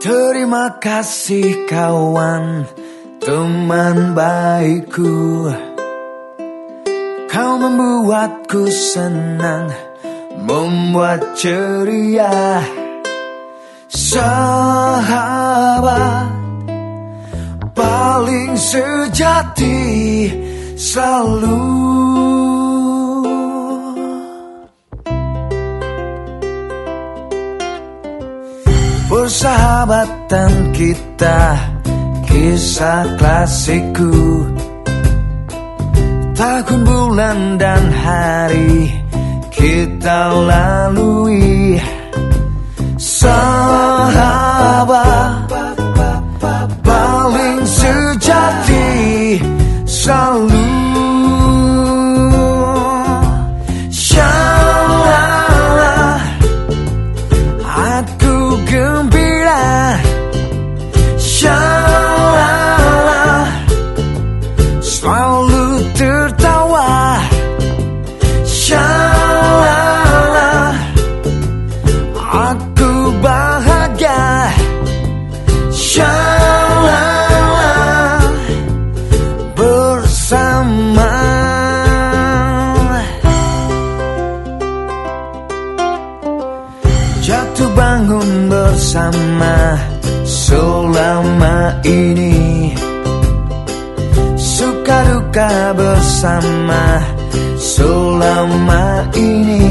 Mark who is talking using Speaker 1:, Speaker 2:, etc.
Speaker 1: Terima kasih kawan, teman baikku. Kau membuatku senang, membuat ceria. Sahabat paling sejati selalu Persahabatan kita Kisah klasikku. Tahun, bulan, dan hari Kita lalui Jatuh bangun bersama selama ini. Suka duka bersama selama ini